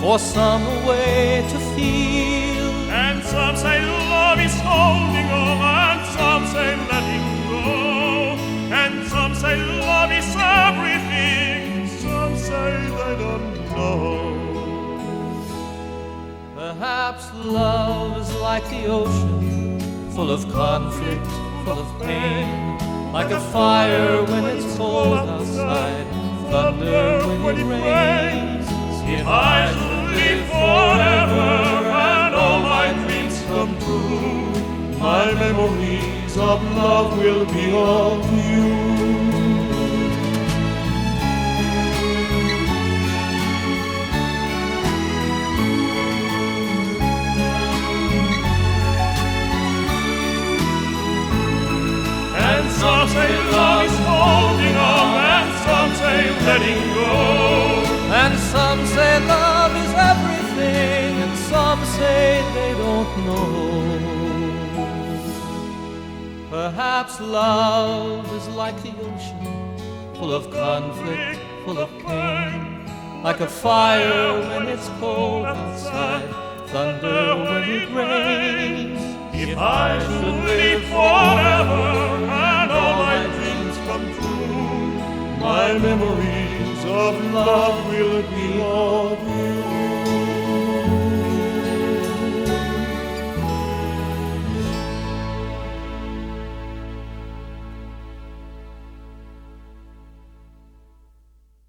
for some a way to feel. And some say love is holding on, and some say letting go. And some say love is everything, some say they don't know. Perhaps love is like the ocean, full of conflict, full of pain. Like a fire when it's cold outside, thunder when it rains. If I live forever, and all my dreams come true. My memories of love will be all to you. And some say love is holding on, and some say letting go. Say they don't know. Perhaps love is like the ocean, full of conflict, full of pain. Like a fire when it's cold outside, thunder when it rains. If I should live forever and all my dreams come true, my memories of love will be all